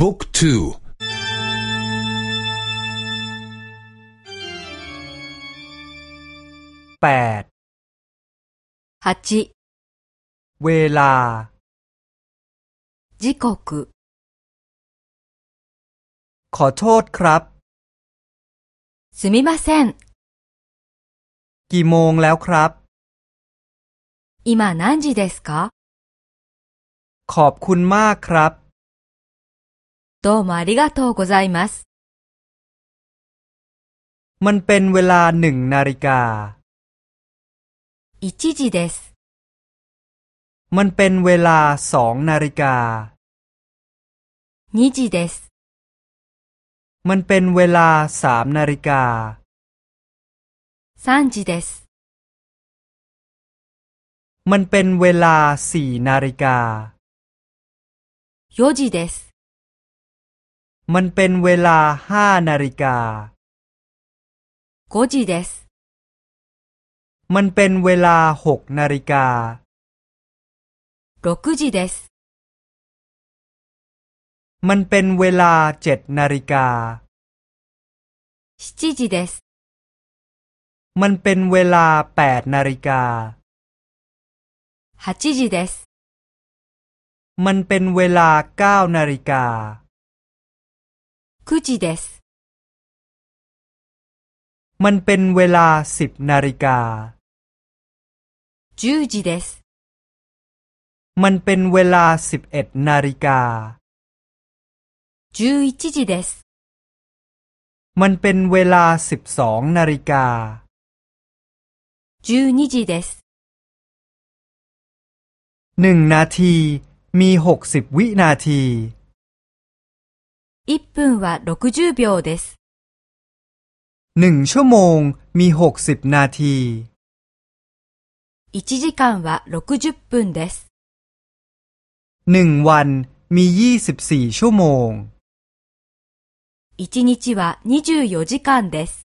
บุ๊กทูแปด八เวลา時刻ขอโทษครับ すみませんกี่โมงแล้วครับ 今何時ですかขอบคุณมากครับ どうもありがとうございます。มันเป็นเวลาหนึ่งนาฬิกา1時です。มันเป็นเวลาสองนาฬิกา2時です。มันเป็นเวลาสามนาฬิกา3時です。มันเป็นเวลาสี่นาฬิกา4時です。 มันเป็นเวลาห้านาฬิกา5時です。มันเป็นเวลาหกนาฬิกา6時です。มันเป็นเวลาเจ็ดนาฬิกา7時です。มันเป็นเวลาแปดนาฬิกา8時です。มันเป็นเวลาเก้านาฬิกา 9時です。มันเป็นเวลาสิบนาฬิกา10時です。มันเป็นเวลาสิบเอ็ดนาฬิกา11時です。มันเป็นเวลาสิบสองนาฬิกา12時です。หนึ่งนาทีมีหกสิบวินาที 1分は60秒です。หนึ่งชั่วโมงมีหกสิบนาที1時間は60分です。หนึ่งวันมียี่สิบสี่ชั่วโมง1日は24時間です。